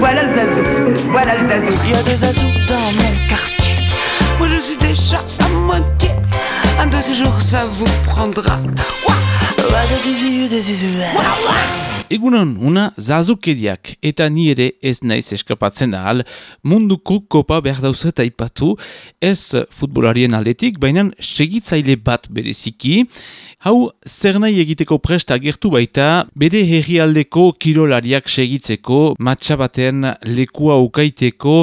Voilà le zazou, voilà le zazou. Il y a des zazous dans mon quartier. Moi je suis déjà à moitié. Un de ces jours ça vous prendra. Egunon, una zazukeriak eta ni ere ez naiz eskapatzen ahal. Munduko kopa behar dauzet aipatu. Ez futbolarien aldetik, baina segitzaile bat bereziki. Hau, zer nahi egiteko presta agertu baita, bere herrialdeko kirolariak segitzeko, matxabatean lekua ukaiteko,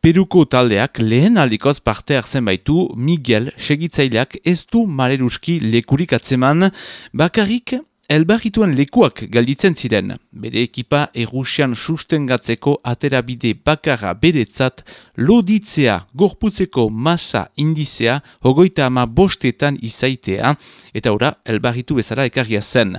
Peruko taldeak lehen aldikoz parte hartzen baitu Miguel segitzaileak ez du maleruski lekurik atzeman, bakarrik elbarrituen lekuak galditzen ziren. Bere ekipa erusian sustengatzeko aterabide bakarra beretzat loditzea gorputzeko masa indizea hogoita ama bostetan izaitea eta ora elbarritu bezala ekarria zen.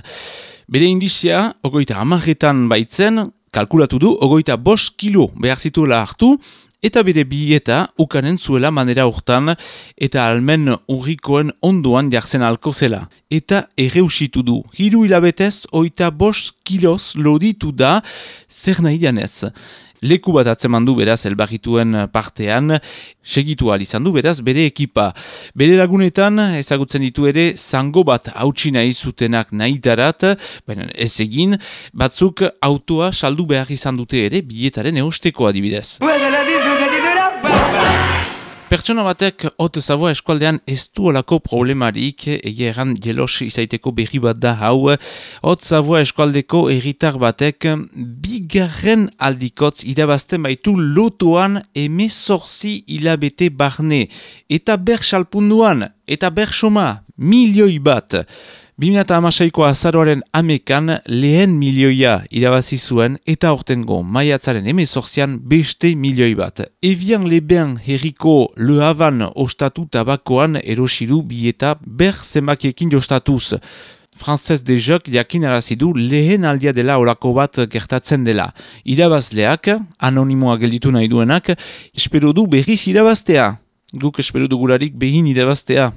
Bere indizea hogoita amarretan baitzen, kalkulatu du, ogoita bost kilo behar zituela hartu, eta bere bieta ukanen zuela manera urtan eta almen urrikoen ondoan jartzen alko zela. Eta erreusitu du. Hiru hilabetez, oita bost kiloz loditu da zer nahi janez. Leku bat atzeman du beraz elbarrituen partean, segitu izan du beraz bere ekipa. Bere lagunetan ezagutzen ditu ere zango bat hautsi nahi zutenak nahi darat, baina ez egin, batzuk autoa saldu behar izan dute ere bietaren eusteko adibidez. Pertsona batek hot zaboa eskualdean ez du olako problemarik egia erran jelos izaiteko berri bat da hau. Hot zaboa eskualdeko erritar batek bigarren aldikotz irabazten baitu lotuan emezorzi hilabete barne. Eta ber salpunduan, eta ber soma, milioi bat. 2008ko azaroaren amekan lehen milioia irabazi zuen eta ortengo maiatzaren emezorzian beste milioi bat. Evian leben herriko Le Havan ostatu tabakoan erosiru bi eta ber zemakiekin jostatuz. Frances de Jok jakin arazidu lehen aldia dela orako bat gertatzen dela. Irabazleak, anonimoa gelditu nahi duenak, espero du berriz irabaztea. Guk espero dugularik behin irabaztea.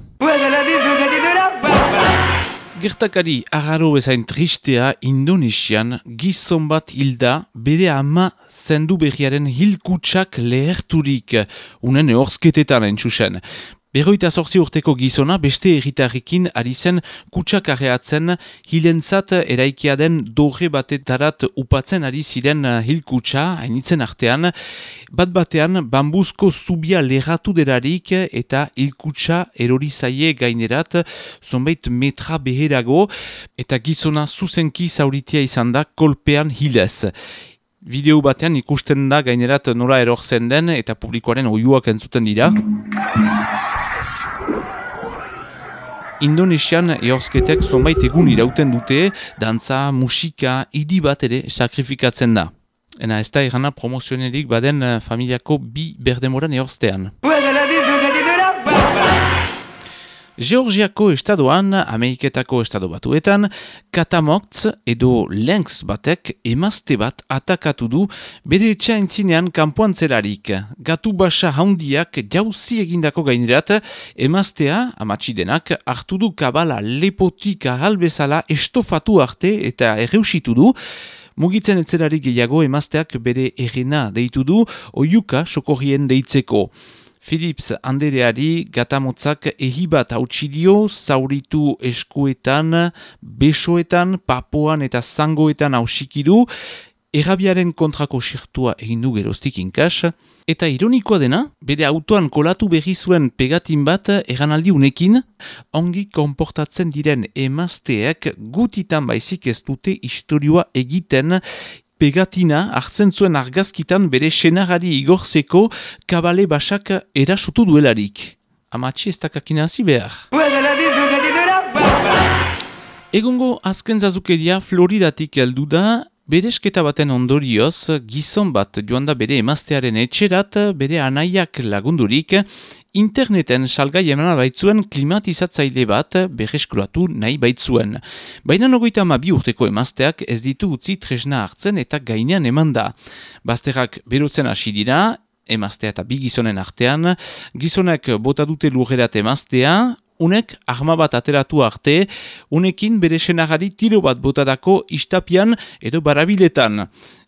Gertakari agarro bezain tristea Indonesian gizon bat hilda bere ama zendu berriaren hilkutsak leherturik unen eorzketetan entzusen. Berroita zorzi urteko gizona beste erritarrikin ari zen kutsak arreatzen hilentzat eraikia den dorre batetarat upatzen ari ziren hilkutsa hainitzen artean. Bat batean bambuzko zubia leratu derarik eta hilkutsa erorizaie gainerat zonbait metra beherago eta gizona zuzenki zauritia izan da kolpean hilez. Video batean ikusten da gainerat nola erorzen den eta publikoaren oiuak entzuten dira. Indonesian eorzketek zonbait egun irauten dute, dantza, musika, idi bat ere sakrifikatzen da. Ena ez da erana promozionerik baden eh, familiako bi berdemoran eorztean. Georgiako estadoan, Ameriketako estado batuetan, katamotz edo lengs batek emazte bat atakatu du bere etxaintzinean kanpoan zelarik. Gatu basa haundiak jauzi egindako gainerat, emaztea, amatsidenak, hartu du kabala lepotik ahalbezala estofatu arte eta erreusitu du, Mugitzen etzelarik gehiago emazteak bere errena deitu du, oiuka sokorrien deitzeko. Philips andereari gatamotzak ehibat hautsidio, zauritu eskuetan, besoetan, papoan eta zangoetan hausikidu, errabiaren kontrako sirtua egin du geroztik inkas, eta ironikoa dena, bere autoan kolatu berri zuen pegatin bat erranaldi unekin, ongi konportatzen diren emazteek gutitan baizik ez dute historioa egiten pegatina hartzen zuen argazkitan bere senagari igorzeko kabale basak erasutu duelarik. Amatxi ez dakakina hazi behar. Egongo azken zazukeria Floridatik heldu da, Beresketa baten ondorioz, gizon bat joan da bere emaztearen etxerat, bere anaiak lagundurik, interneten salgai emana baitzuen klimatizatzaile bat berreskuratu nahi baitzuen. Baina nogoita ama bi urteko emazteak ez ditu utzi tresna hartzen eta gainean eman da. Bazterrak berutzen hasi dira, emaztea eta bi gizonen artean, gizonek bota dute lurrerat emaztea, unek arma bat ateratu arte, unekin bere senagari tiro bat botadako istapian edo barabiletan.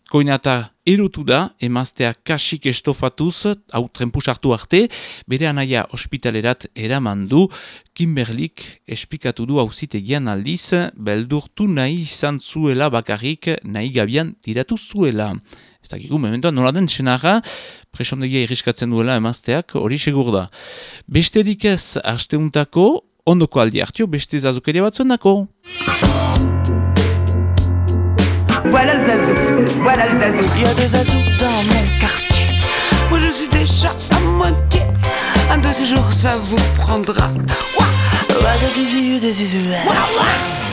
Koinata erotu da, emaztea kasik estofatuz, hau trempus hartu arte, bere anaia ospitalerat eraman du, Kimberlik espikatu du hauzitegian aldiz, beldurtu nahi izan zuela bakarrik, nahi gabian tiratu zuela. Ez dakiku, mementoan nola den senara, presondegia irriskatzen duela emazteak, hori segur da. Besterik ez, asteuntako, ondoko aldi hartio, beste zazukeria bat zuendako. Voilà le zazou, voilà le zazou. Il y a des azous dans mon quartier. Moi je suis déjà à moitié. Un de ces jours ça vous prendra. Ouah, ouah, des des yeux. Ouah, ouah.